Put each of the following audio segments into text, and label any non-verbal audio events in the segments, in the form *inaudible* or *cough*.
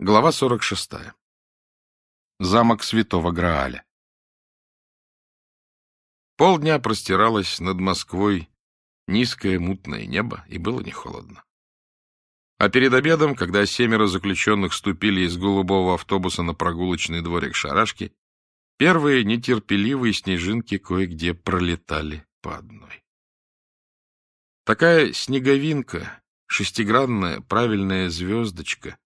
Глава 46. Замок Святого Грааля. Полдня простиралось над Москвой низкое мутное небо, и было не холодно. А перед обедом, когда семеро заключенных ступили из голубого автобуса на прогулочный дворик Шарашки, первые нетерпеливые снежинки кое-где пролетали по одной. Такая снеговинка, шестигранная правильная звездочка,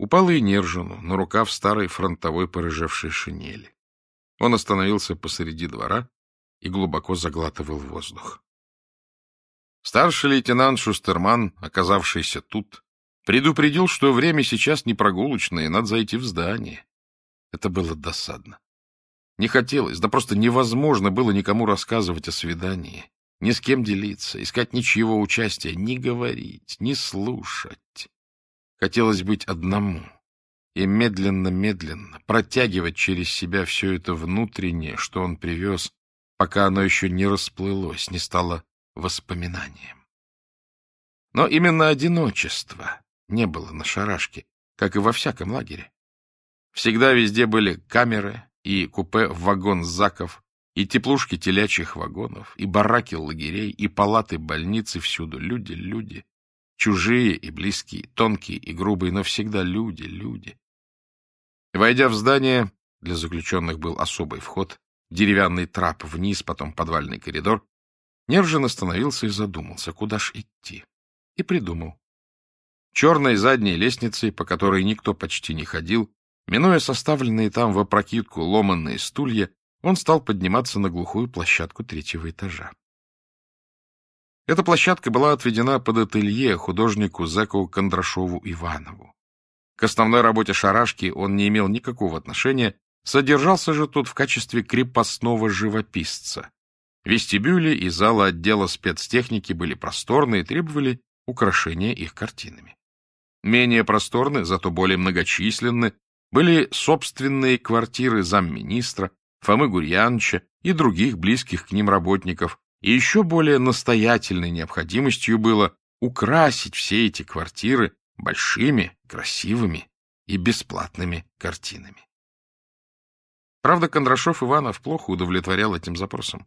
Упала и Нержину на рукав старой фронтовой порыжевшей шинели. Он остановился посреди двора и глубоко заглатывал воздух. Старший лейтенант Шустерман, оказавшийся тут, предупредил, что время сейчас не прогулочное, надо зайти в здание. Это было досадно. Не хотелось, да просто невозможно было никому рассказывать о свидании, ни с кем делиться, искать ничьего участия, ни говорить, ни слушать. Хотелось быть одному и медленно-медленно протягивать через себя все это внутреннее, что он привез, пока оно еще не расплылось, не стало воспоминанием. Но именно одиночество не было на шарашке, как и во всяком лагере. Всегда везде были камеры и купе вагон заков, и теплушки телячьих вагонов, и бараки лагерей, и палаты больницы, всюду люди, люди. Чужие и близкие, тонкие и грубые, но всегда люди, люди. Войдя в здание, для заключенных был особый вход, деревянный трап вниз, потом подвальный коридор, Нержин остановился и задумался, куда ж идти. И придумал. Черной задней лестницей, по которой никто почти не ходил, минуя составленные там в опрокидку ломанные стулья, он стал подниматься на глухую площадку третьего этажа. Эта площадка была отведена под ателье художнику Зеку Кондрашову Иванову. К основной работе шарашки он не имел никакого отношения, содержался же тут в качестве крепостного живописца. Вестибюли и залы отдела спецтехники были просторны и требовали украшения их картинами. Менее просторны, зато более многочисленны, были собственные квартиры замминистра, Фомы Гурьяновича и других близких к ним работников, и еще более настоятельной необходимостью было украсить все эти квартиры большими, красивыми и бесплатными картинами. Правда, Кондрашов Иванов плохо удовлетворял этим запросом.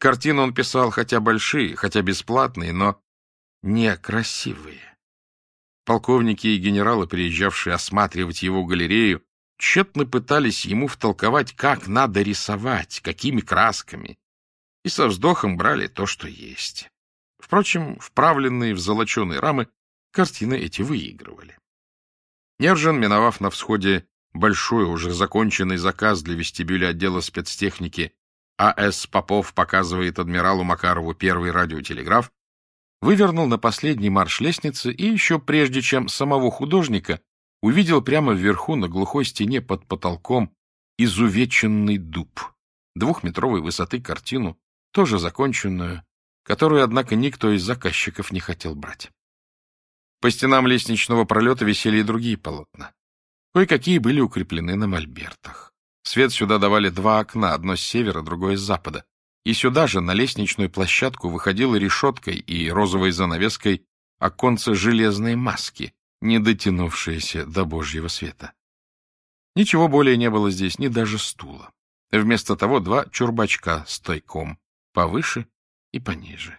Картины он писал хотя большие, хотя бесплатные, но некрасивые. Полковники и генералы, приезжавшие осматривать его галерею, тщетно пытались ему втолковать, как надо рисовать, какими красками, и со вздохом брали то, что есть. Впрочем, вправленные в золоченые рамы, картины эти выигрывали. Нержин, миновав на всходе большой, уже законченный заказ для вестибюля отдела спецтехники А.С. Попов показывает адмиралу Макарову первый радиотелеграф, вывернул на последний марш лестницы и еще прежде, чем самого художника, увидел прямо вверху на глухой стене под потолком изувеченный дуб, двухметровой высоты картину, тоже законченную, которую, однако, никто из заказчиков не хотел брать. По стенам лестничного пролета висели и другие полотна. Кое-какие были укреплены на мольбертах. Свет сюда давали два окна, одно с севера, другое с запада. И сюда же, на лестничную площадку, выходила решеткой и розовой занавеской оконце железной маски, не дотянувшееся до божьего света. Ничего более не было здесь, ни даже стула. Вместо того два чурбачка с тайком, повыше и пониже.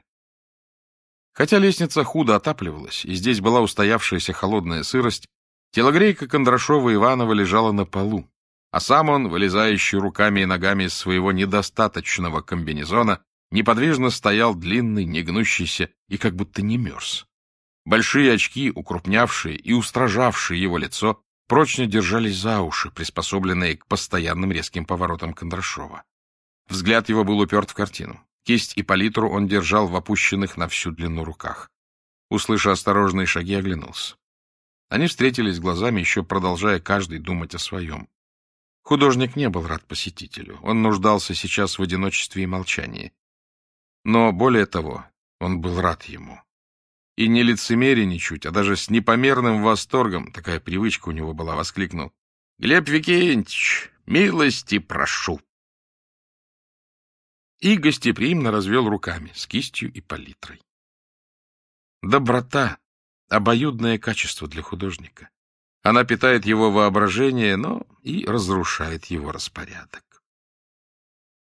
Хотя лестница худо отапливалась, и здесь была устоявшаяся холодная сырость, телогрейка Кондрашова Иванова лежала на полу, а сам он, вылезающий руками и ногами из своего недостаточного комбинезона, неподвижно стоял длинный, негнущийся и как будто не мерз. Большие очки, укрупнявшие и устражавшие его лицо, прочно держались за уши, приспособленные к постоянным резким поворотам Кондрашова. Взгляд его был уперт в картину. Кисть и палитру он держал в опущенных на всю длину руках. Услыша осторожные шаги, оглянулся. Они встретились глазами, еще продолжая каждый думать о своем. Художник не был рад посетителю. Он нуждался сейчас в одиночестве и молчании. Но, более того, он был рад ему. И не лицемерие ничуть, а даже с непомерным восторгом, такая привычка у него была, воскликнул. — Глеб Викентьевич, милости прошу и гостеприимно развел руками с кистью и палитрой. Доброта — обоюдное качество для художника. Она питает его воображение, но и разрушает его распорядок.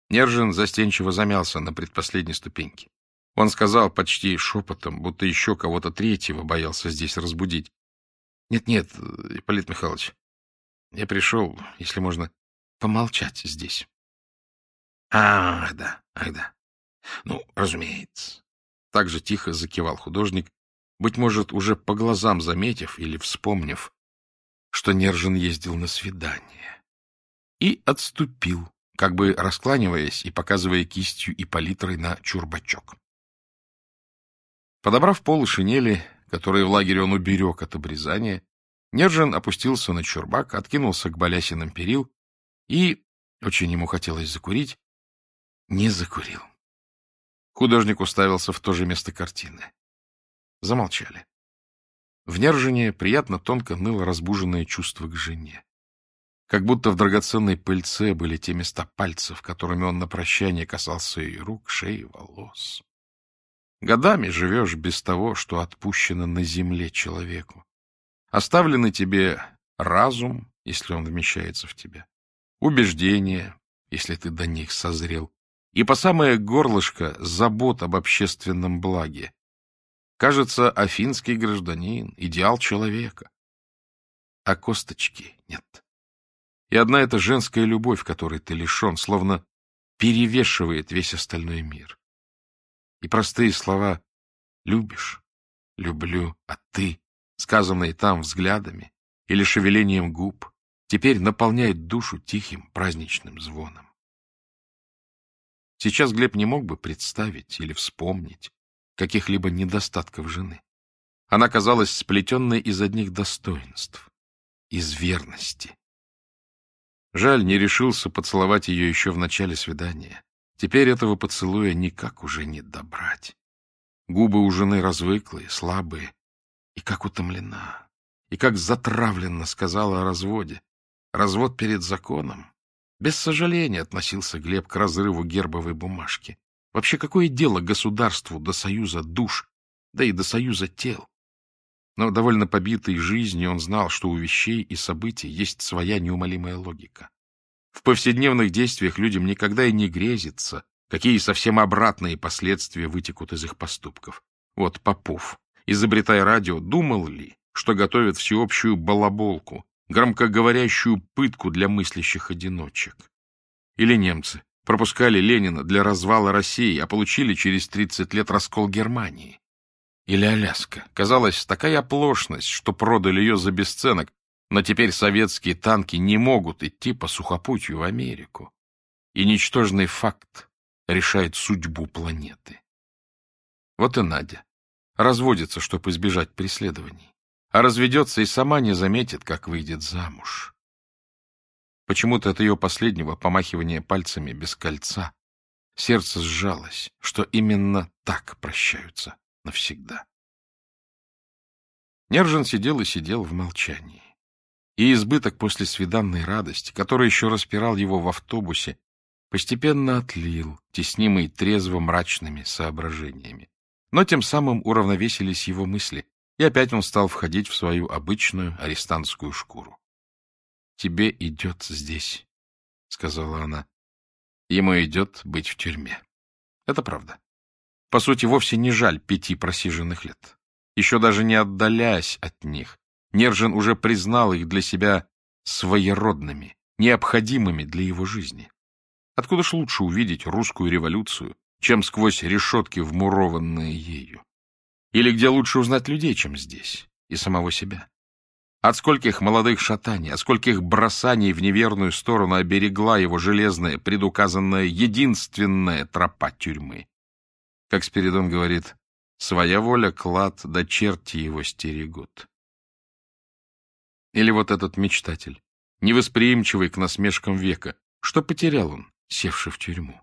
Нержин застенчиво замялся на предпоследней ступеньке. Он сказал почти шепотом, будто еще кого-то третьего боялся здесь разбудить. «Нет, — Нет-нет, Ипполит Михайлович, я пришел, если можно, помолчать здесь. — Ах, да, ах, да. Ну, разумеется. Так же тихо закивал художник, быть может, уже по глазам заметив или вспомнив, что Нержин ездил на свидание. И отступил, как бы раскланиваясь и показывая кистью и палитрой на чурбачок. Подобрав полы шинели, которые в лагере он уберег от обрезания, Нержин опустился на чурбак, откинулся к балясинам перил и, очень ему хотелось закурить, не закурил. Художник уставился в то же место картины. Замолчали. В Нержине приятно тонко ныло разбуженное чувство к жене. Как будто в драгоценной пыльце были те места пальцев, которыми он на прощание касался ее рук, шеи, волос. Годами живешь без того, что отпущено на земле человеку. Оставлены тебе разум, если он вмещается в тебя, убеждения, если ты до них созрел, и по самое горлышко забот об общественном благе. Кажется, афинский гражданин — идеал человека. А косточки нет. И одна эта женская любовь, которой ты лишен, словно перевешивает весь остальной мир. И простые слова «любишь», «люблю», «а ты», сказанные там взглядами или шевелением губ, теперь наполняют душу тихим праздничным звоном. Сейчас Глеб не мог бы представить или вспомнить каких-либо недостатков жены. Она казалась сплетенной из одних достоинств, из верности. Жаль, не решился поцеловать ее еще в начале свидания. Теперь этого поцелуя никак уже не добрать. Губы у жены развыклые, слабые, и как утомлена, и как затравленно сказала о разводе. Развод перед законом. Без сожаления относился Глеб к разрыву гербовой бумажки. Вообще, какое дело государству до союза душ, да и до союза тел? Но довольно побитый жизнью он знал, что у вещей и событий есть своя неумолимая логика. В повседневных действиях людям никогда и не грезится, какие совсем обратные последствия вытекут из их поступков. Вот Попов, изобретая радио, думал ли, что готовит всеобщую балаболку, громкоговорящую пытку для мыслящих одиночек. Или немцы пропускали Ленина для развала России, а получили через 30 лет раскол Германии. Или Аляска. Казалось, такая оплошность, что продали ее за бесценок, но теперь советские танки не могут идти по сухопутью в Америку. И ничтожный факт решает судьбу планеты. Вот и Надя. Разводится, чтобы избежать преследований а разведется и сама не заметит, как выйдет замуж. Почему-то от ее последнего помахивания пальцами без кольца сердце сжалось, что именно так прощаются навсегда. Нержин сидел и сидел в молчании. И избыток после свиданной радости, который еще распирал его в автобусе, постепенно отлил, теснимый трезво мрачными соображениями. Но тем самым уравновесились его мысли, и опять он стал входить в свою обычную арестантскую шкуру. — Тебе идет здесь, — сказала она. Ему идет быть в тюрьме. Это правда. По сути, вовсе не жаль пяти просиженных лет. Еще даже не отдаляясь от них, Нержин уже признал их для себя своеродными, необходимыми для его жизни. Откуда ж лучше увидеть русскую революцию, чем сквозь решетки, вмурованные ею? Или где лучше узнать людей, чем здесь, и самого себя? От скольких молодых шатаний, от скольких бросаний в неверную сторону оберегла его железная, предуказанная, единственная тропа тюрьмы. Как Спиридон говорит, своя воля клад, да черти его стерегут. Или вот этот мечтатель, невосприимчивый к насмешкам века, что потерял он, севший в тюрьму?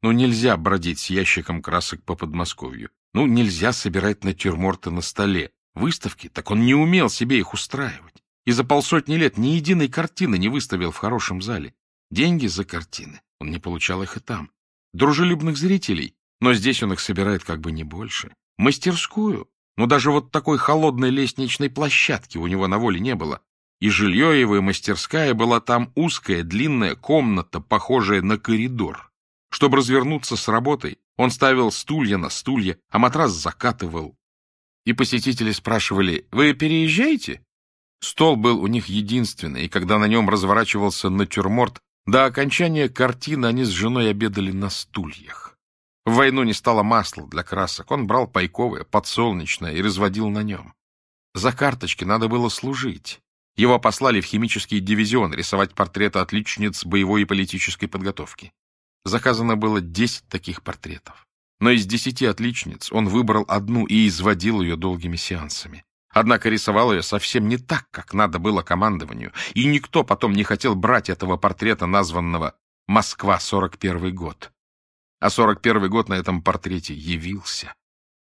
Ну, нельзя бродить с ящиком красок по Подмосковью. Ну, нельзя собирать натюрморты на столе. Выставки, так он не умел себе их устраивать. И за полсотни лет ни единой картины не выставил в хорошем зале. Деньги за картины он не получал их и там. Дружелюбных зрителей, но здесь он их собирает как бы не больше. Мастерскую, но даже вот такой холодной лестничной площадки у него на воле не было. и жилье его и мастерская была там узкая, длинная комната, похожая на коридор. Чтобы развернуться с работой, он ставил стулья на стулья, а матрас закатывал. И посетители спрашивали, «Вы переезжаете?» Стол был у них единственный, и когда на нем разворачивался натюрморт, до окончания картины они с женой обедали на стульях. В войну не стало масла для красок, он брал пайковое, подсолнечное и разводил на нем. За карточки надо было служить. Его послали в химический дивизион рисовать портреты отличниц боевой и политической подготовки. Заказано было десять таких портретов. Но из десяти отличниц он выбрал одну и изводил ее долгими сеансами. Однако рисовал ее совсем не так, как надо было командованию, и никто потом не хотел брать этого портрета, названного «Москва, 41 год». А 41 год на этом портрете явился.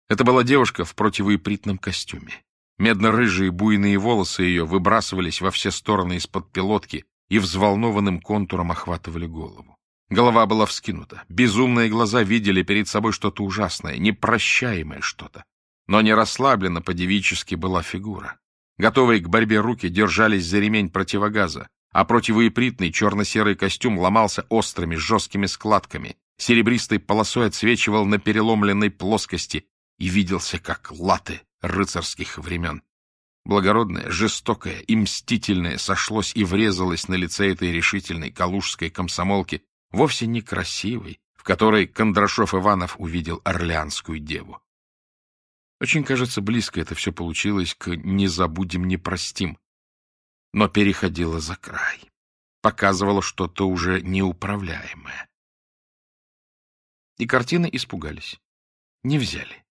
Это была девушка в противоипритном костюме. Медно-рыжие буйные волосы ее выбрасывались во все стороны из-под пилотки и взволнованным контуром охватывали голову. Голова была вскинута. Безумные глаза видели перед собой что-то ужасное, непрощаемое что-то. Но не расслаблена по-девически была фигура. Готовые к борьбе руки держались за ремень противогаза, а противоипритный черно-серый костюм ломался острыми жесткими складками, серебристой полосой отсвечивал на переломленной плоскости и виделся как латы рыцарских времен. Благородное, жестокое и мстительное сошлось и врезалось на лице этой решительной калужской комсомолки, вовсе не красивой, в которой Кондрашов Иванов увидел орлеанскую деву. Очень, кажется, близко это все получилось к «не забудем, не простим», но переходило за край, показывало что-то уже неуправляемое. И картины испугались, не взяли.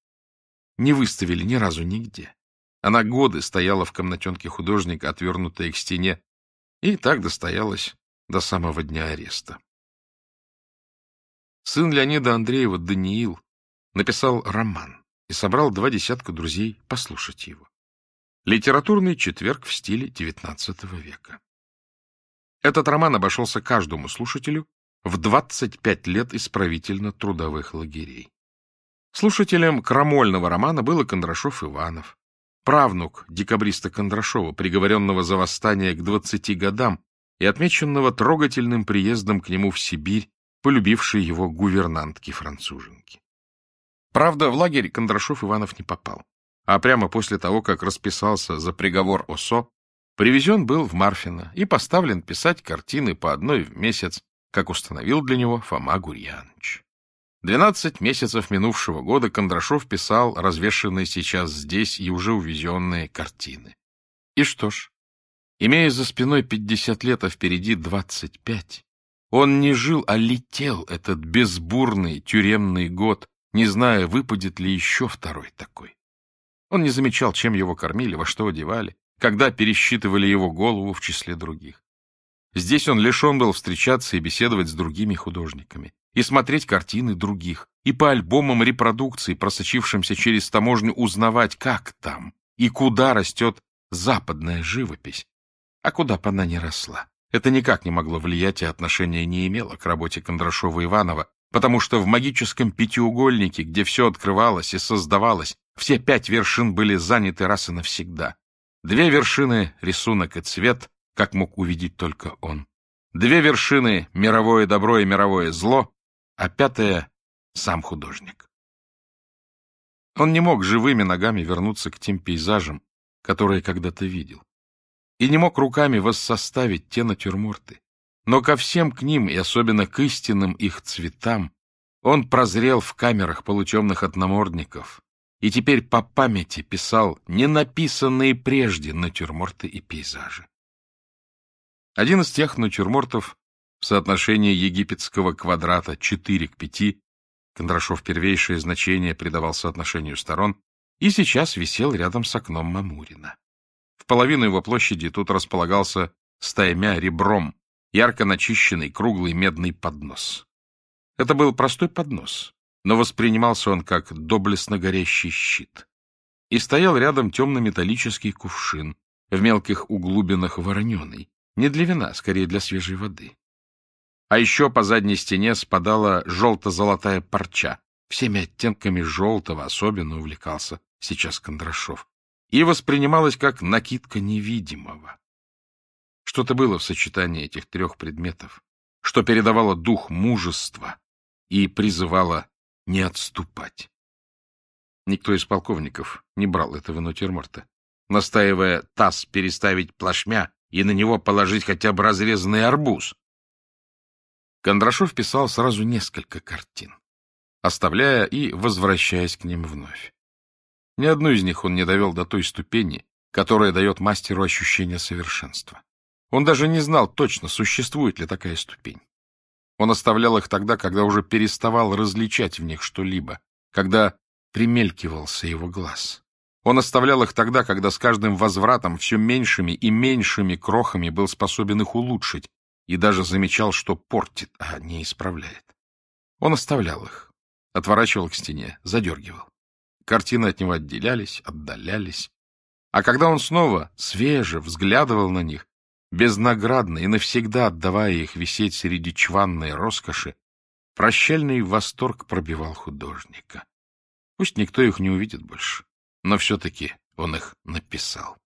Не выставили ни разу нигде. Она годы стояла в комнатенке художника, отвернутая к стене, и так достоялась до самого дня ареста. Сын Леонида Андреева, Даниил, написал роман и собрал два десятка друзей послушать его. Литературный четверг в стиле XIX века. Этот роман обошелся каждому слушателю в 25 лет исправительно-трудовых лагерей. Слушателем крамольного романа был Кондрашов Иванов, правнук декабриста Кондрашова, приговоренного за восстание к двадцати годам и отмеченного трогательным приездом к нему в Сибирь, полюбившей его гувернантки-француженки. Правда, в лагерь Кондрашов Иванов не попал, а прямо после того, как расписался за приговор ОСО, привезен был в Марфино и поставлен писать картины по одной в месяц, как установил для него Фома Гурьянович. Двенадцать месяцев минувшего года Кондрашов писал развешенные сейчас здесь и уже увезенные картины. И что ж, имея за спиной пятьдесят лет, а впереди двадцать пять, он не жил, а летел этот безбурный тюремный год, не зная, выпадет ли еще второй такой. Он не замечал, чем его кормили, во что одевали, когда пересчитывали его голову в числе других. Здесь он лишен был встречаться и беседовать с другими художниками и смотреть картины других, и по альбомам репродукций, просочившимся через таможню, узнавать, как там и куда растет западная живопись, а куда бы она не росла. Это никак не могло влиять и отношения не имело к работе Кондрашова-Иванова, потому что в магическом пятиугольнике, где все открывалось и создавалось, все пять вершин были заняты раз и навсегда. Две вершины — рисунок и цвет, как мог увидеть только он. Две вершины — мировое добро и мировое зло, а пятая — сам художник. Он не мог живыми ногами вернуться к тем пейзажам, которые когда-то видел, и не мог руками воссоставить те натюрморты. Но ко всем к ним, и особенно к истинным их цветам, он прозрел в камерах, полученных от намордников, и теперь по памяти писал ненаписанные прежде натюрморты и пейзажи. Один из тех натюрмортов в соотношении египетского квадрата 4 к 5, Кондрашов первейшее значение придавал соотношению сторон, и сейчас висел рядом с окном Мамурина. В половину его площади тут располагался стаймя ребром, ярко начищенный круглый медный поднос. Это был простой поднос, но воспринимался он как доблестно горящий щит. И стоял рядом темно-металлический кувшин, в мелких углубинах вороненый, не для вина, скорее для свежей воды. А еще по задней стене спадала желто-золотая парча. Всеми оттенками желтого особенно увлекался сейчас Кондрашов. И воспринималась как накидка невидимого. Что-то было в сочетании этих трех предметов, что передавало дух мужества и призывало не отступать. Никто из полковников не брал этого натюрморта, настаивая таз переставить плашмя и на него положить хотя бы разрезанный арбуз. Кондрашов писал сразу несколько картин, оставляя и возвращаясь к ним вновь. Ни одну из них он не довел до той ступени, которая дает мастеру ощущение совершенства. Он даже не знал точно, существует ли такая ступень. Он оставлял их тогда, когда уже переставал различать в них что-либо, когда примелькивался его глаз. Он оставлял их тогда, когда с каждым возвратом все меньшими и меньшими крохами был способен их улучшить и даже замечал, что портит, а не исправляет. Он оставлял их, отворачивал к стене, задергивал. Картины от него отделялись, отдалялись. А когда он снова, свеже, взглядывал на них, безнаградно и навсегда отдавая их висеть среди чванной роскоши, прощальный восторг пробивал художника. Пусть никто их не увидит больше, но все-таки он их написал.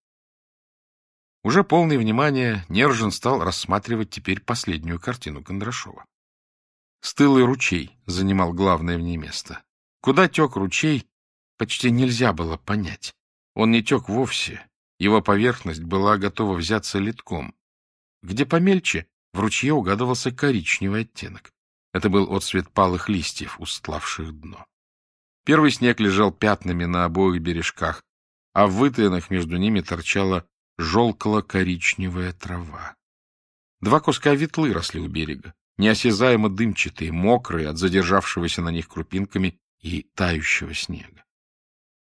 Уже полный внимания, Нержин стал рассматривать теперь последнюю картину Кондрашова. Стылый ручей занимал главное в ней место. Куда тек ручей, почти нельзя было понять. Он не тек вовсе, его поверхность была готова взяться литком. Где помельче, в ручье угадывался коричневый оттенок. Это был отсвет палых листьев, устлавших дно. Первый снег лежал пятнами на обоих бережках, а в вытаянных между ними торчала желкало-коричневая трава. Два куска ветлы росли у берега, неосязаемо дымчатые, мокрые от задержавшегося на них крупинками и тающего снега.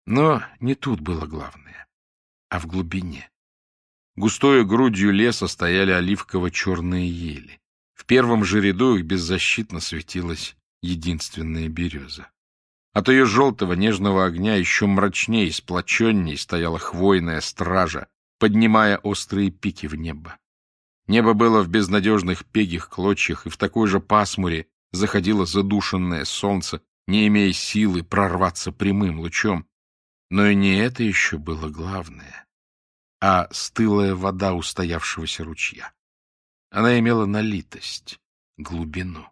Но не тут было главное а в глубине. Густою грудью леса стояли оливково-черные ели. В первом же ряду их беззащитно светилась единственная береза. От ее желтого нежного огня еще мрачнее и сплоченней стояла хвойная стража, поднимая острые пики в небо. Небо было в безнадежных пегих клочьях, и в такой же пасмуре заходило задушенное солнце, не имея силы прорваться прямым лучом, но и не это еще было главное, а стылая вода устоявшегося ручья. Она имела налитость, глубину.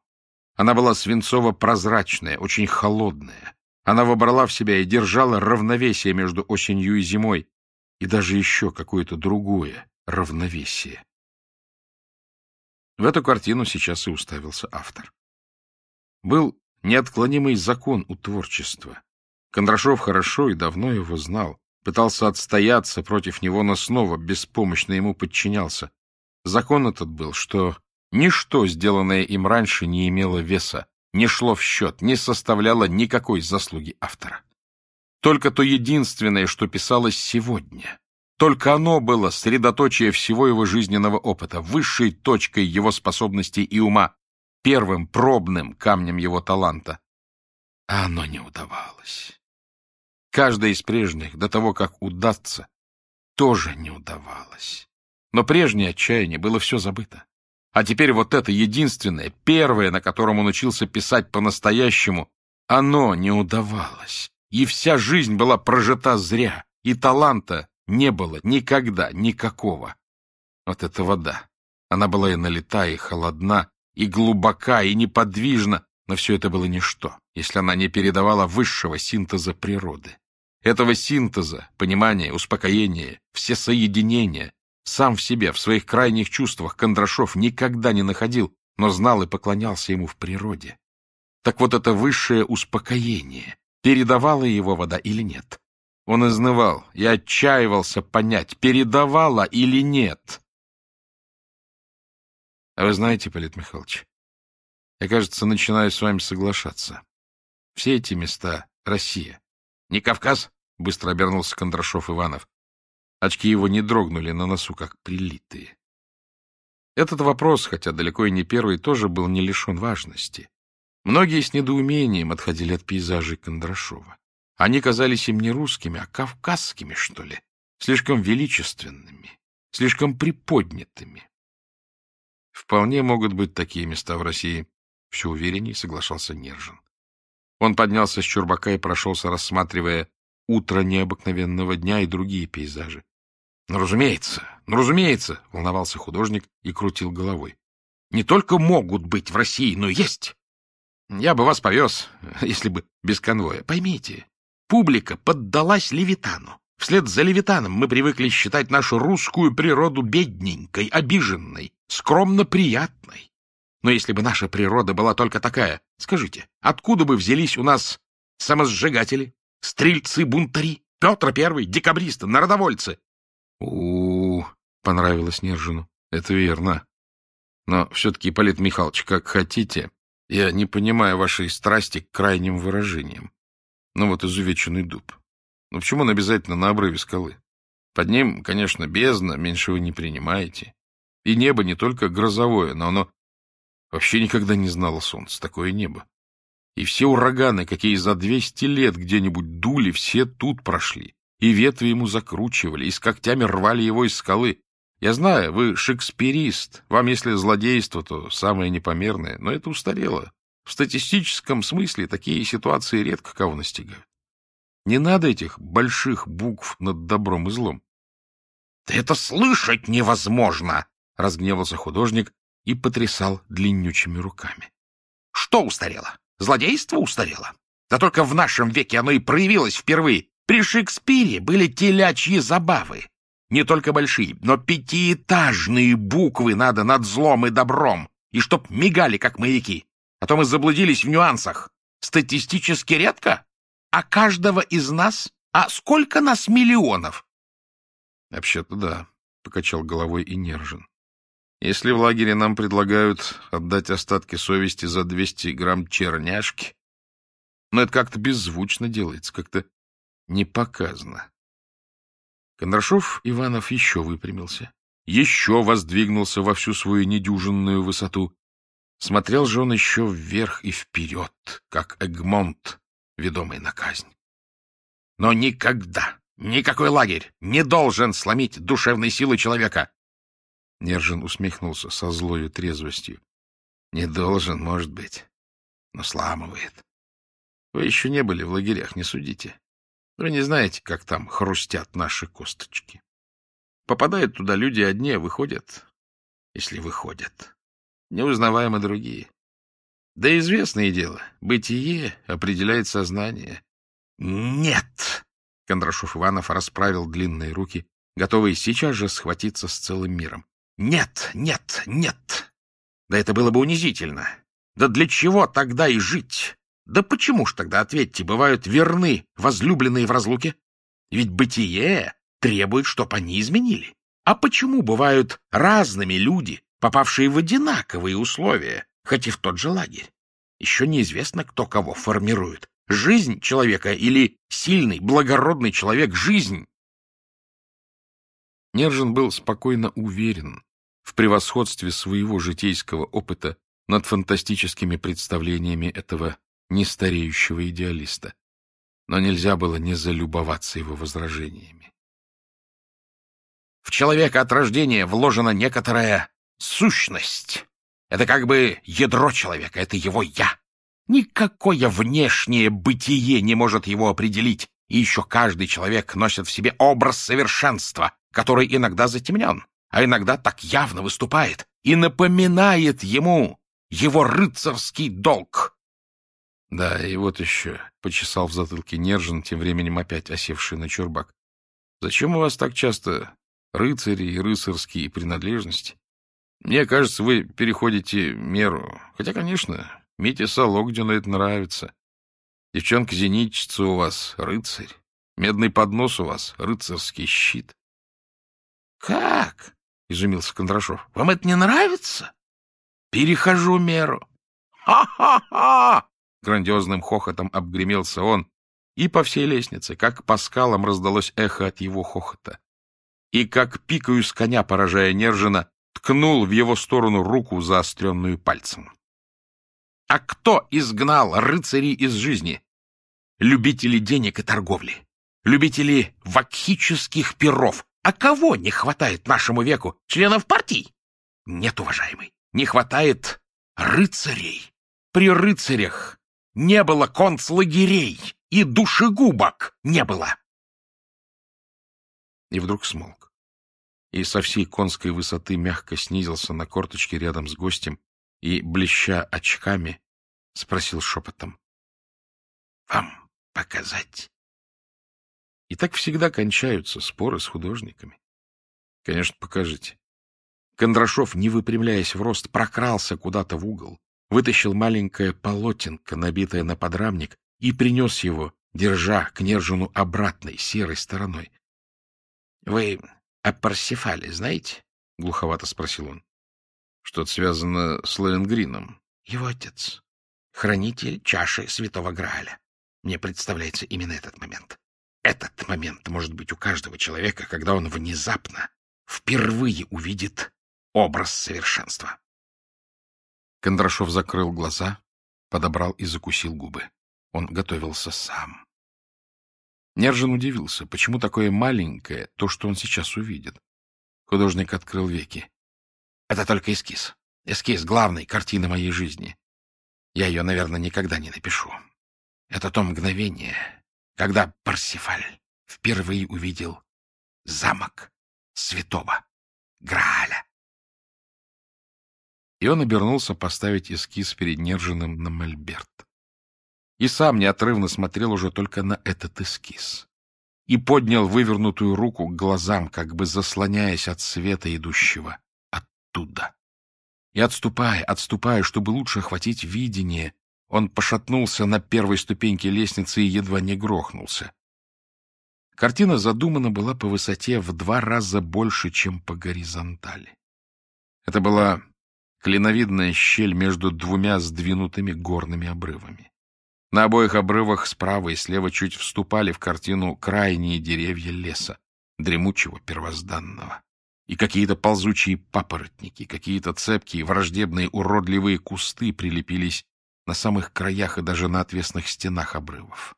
Она была свинцово-прозрачная, очень холодная. Она вобрала в себя и держала равновесие между осенью и зимой, и даже еще какое-то другое равновесие. В эту картину сейчас и уставился автор. Был неотклонимый закон у творчества, Кондрашов хорошо и давно его знал, пытался отстояться против него, но снова беспомощно ему подчинялся. Закон этот был, что ничто, сделанное им раньше, не имело веса, не шло в счет, не составляло никакой заслуги автора. Только то единственное, что писалось сегодня, только оно было средоточие всего его жизненного опыта, высшей точкой его способностей и ума, первым пробным камнем его таланта. А оно не удавалось. Каждая из прежних, до того, как удастся, тоже не удавалось. Но прежнее отчаяние было все забыто. А теперь вот это единственное, первое, на котором он учился писать по-настоящему, оно не удавалось. И вся жизнь была прожита зря, и таланта не было никогда никакого. Вот эта вода. Она была и налита, и холодна, и глубока, и неподвижна, но все это было ничто, если она не передавала высшего синтеза природы. Этого синтеза, понимания, успокоения, всесоединения, сам в себе, в своих крайних чувствах Кондрашов никогда не находил, но знал и поклонялся ему в природе. Так вот это высшее успокоение, передавала его вода или нет? Он изнывал и отчаивался понять, передавала или нет. А вы знаете, Полит Михайлович, я, кажется, начинаю с вами соглашаться. Все эти места — Россия. Не Кавказ? — быстро обернулся Кондрашов Иванов. Очки его не дрогнули на носу, как прилитые. Этот вопрос, хотя далеко и не первый, тоже был не лишен важности. Многие с недоумением отходили от пейзажей Кондрашова. Они казались им не русскими, а кавказскими, что ли, слишком величественными, слишком приподнятыми. Вполне могут быть такие места в России, все уверенней соглашался Нержин. Он поднялся с чурбака и прошелся, рассматривая утро необыкновенного дня и другие пейзажи. Ну, разумеется, ну, разумеется, — волновался художник и крутил головой. Не только могут быть в России, но есть. Я бы вас повез, *laughs* если бы без конвоя. Поймите, публика поддалась Левитану. Вслед за Левитаном мы привыкли считать нашу русскую природу бедненькой, обиженной, скромно приятной. Но если бы наша природа была только такая, скажите, откуда бы взялись у нас самосжигатели, стрельцы-бунтари, Петр Первый, декабристы, народовольцы? у, понравилось Нержину. Это верно. Но все-таки, Ипполит Михайлович, как хотите, я не понимаю вашей страсти к крайним выражениям. Ну вот изувеченный дуб. Ну почему он обязательно на обрыве скалы? Под ним, конечно, бездна, меньше вы не принимаете. И небо не только грозовое, но оно вообще никогда не знало солнца, такое небо. И все ураганы, какие за двести лет где-нибудь дули, все тут прошли. И ветви ему закручивали, и с когтями рвали его из скалы. Я знаю, вы шекспирист. Вам, если злодейство, то самое непомерное. Но это устарело. В статистическом смысле такие ситуации редко кого настигают. Не надо этих больших букв над добром и злом. — Да это слышать невозможно! — разгневался художник и потрясал длиннючими руками. — Что устарело? Злодейство устарело? Да только в нашем веке оно и проявилось впервые. При Шекспире были телячьи забавы. Не только большие, но пятиэтажные буквы надо над злом и добром, и чтоб мигали, как маяки. А то мы заблудились в нюансах. Статистически редко? А каждого из нас? А сколько нас миллионов? — Вообще-то да, — покачал головой и Нержин. Если в лагере нам предлагают отдать остатки совести за 200 грамм черняшки, но это как-то беззвучно делается, как-то не показано. Кондрашов Иванов еще выпрямился, еще воздвигнулся во всю свою недюжинную высоту. Смотрел же он еще вверх и вперед, как Эгмонт, ведомый на казнь. Но никогда, никакой лагерь не должен сломить душевной силы человека. Нержин усмехнулся со злою трезвостью. Не должен, может быть, но сламывает. Вы еще не были в лагерях, не судите. Вы не знаете, как там хрустят наши косточки. Попадают туда люди одни, а выходят, если выходят, неузнаваемо другие. Да известное дело, бытие определяет сознание. Нет! Кондрашов Иванов расправил длинные руки, готовый сейчас же схватиться с целым миром. Нет, нет, нет! Да это было бы унизительно. Да для чего тогда и жить? Да почему ж тогда, ответьте, бывают верны возлюбленные в разлуке? Ведь бытие требует, чтоб они изменили. А почему бывают разными люди, попавшие в одинаковые условия, хоть и в тот же лагерь? Еще неизвестно, кто кого формирует. Жизнь человека или сильный, благородный человек — жизнь. Нержин был спокойно уверен в превосходстве своего житейского опыта над фантастическими представлениями этого нестареющего идеалиста, но нельзя было не залюбоваться его возражениями. В человека от рождения вложена некоторая сущность. Это как бы ядро человека, это его «я». Никакое внешнее бытие не может его определить, и еще каждый человек носит в себе образ совершенства, который иногда затемнен, а иногда так явно выступает и напоминает ему его рыцарский долг. — Да, и вот еще, — почесал в затылке Нержин, тем временем опять осевший на чурбак. — Зачем у вас так часто рыцари и рыцарские принадлежности? Мне кажется, вы переходите меру. Хотя, конечно, Мите Сологдину это нравится. Девчонка-зенитчица у вас — рыцарь. Медный поднос у вас — рыцарский щит. — Как? — изумился Кондрашов. — Вам это не нравится? — Перехожу меру. Ха — грандиозным хохотом обгремелся он, и по всей лестнице, как по скалам, раздалось эхо от его хохота. И как пикаю с коня, поражая Нержина, ткнул в его сторону руку, заостренную пальцем. А кто изгнал рыцарей из жизни? Любители денег и торговли, любители вакхических перов. А кого не хватает нашему веку? Членов партий? Нет, уважаемый, не хватает рыцарей. При рыцарях не было концлагерей и душегубок не было. И вдруг смолк. и со всей конской высоты мягко снизился на корточки рядом с гостем и, блеща очками, спросил шепотом. — Вам показать? И так всегда кончаются споры с художниками. Конечно, покажите. Кондрашов, не выпрямляясь в рост, прокрался куда-то в угол, вытащил маленькое полотенко, набитое на подрамник, и принес его, держа к Нержину обратной, серой стороной. — Вы о Парсифале знаете? — глуховато спросил он. — Что-то связано с Лоенгрином. — Его отец. Хранитель чаши святого Грааля. Мне представляется именно этот момент. Этот момент может быть у каждого человека, когда он внезапно, впервые увидит образ совершенства. Кондрашов закрыл глаза, подобрал и закусил губы. Он готовился сам. Нержин удивился, почему такое маленькое то, что он сейчас увидит. Художник открыл веки. Это только эскиз. Эскиз главной картины моей жизни. Я ее, наверное, никогда не напишу. Это то мгновение, когда Парсифаль впервые увидел замок святого Грааля. И он обернулся поставить эскиз перед Нержиным на мольберт. И сам неотрывно смотрел уже только на этот эскиз. И поднял вывернутую руку к глазам, как бы заслоняясь от света, идущего оттуда. И отступая, отступая, чтобы лучше охватить видение, он пошатнулся на первой ступеньке лестницы и едва не грохнулся. Картина задумана была по высоте в два раза больше, чем по горизонтали. Это была клиновидная щель между двумя сдвинутыми горными обрывами. На обоих обрывах справа и слева чуть вступали в картину крайние деревья леса, дремучего первозданного. И какие-то ползучие папоротники, какие-то цепкие, враждебные, уродливые кусты прилепились на самых краях и даже на отвесных стенах обрывов.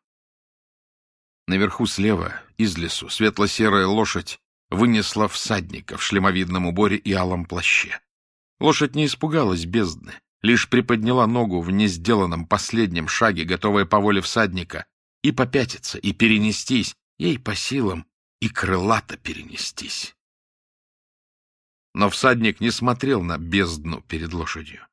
Наверху слева, из лесу, светло-серая лошадь вынесла всадника в шлемовидном уборе и алом плаще. Лошадь не испугалась бездны, лишь приподняла ногу в несделанном последнем шаге, готовая по воле всадника, и попятиться, и перенестись, ей по силам, и крылато перенестись. Но всадник не смотрел на бездну перед лошадью.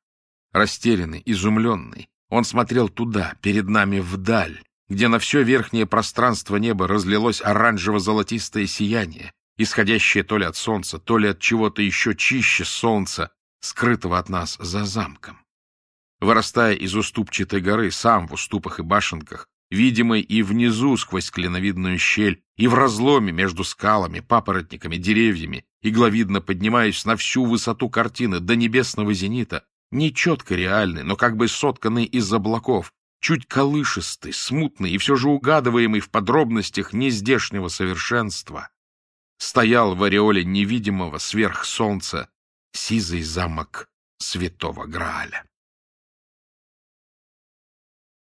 Растерянный, изумленный, он смотрел туда, перед нами вдаль, где на все верхнее пространство неба разлилось оранжево-золотистое сияние, исходящее то ли от солнца, то ли от чего-то еще чище солнца, скрытого от нас за замком. Вырастая из уступчатой горы, сам в уступах и башенках, видимый и внизу сквозь кленовидную щель, и в разломе между скалами, папоротниками, деревьями, игловидно поднимаясь на всю высоту картины до небесного зенита, нечетко реальный, но как бы сотканный из облаков, чуть колышистый, смутный и все же угадываемый в подробностях нездешнего совершенства, стоял в ореоле невидимого сверхсолнца сизый замок святого Грааля.